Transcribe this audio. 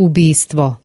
Ubistvo.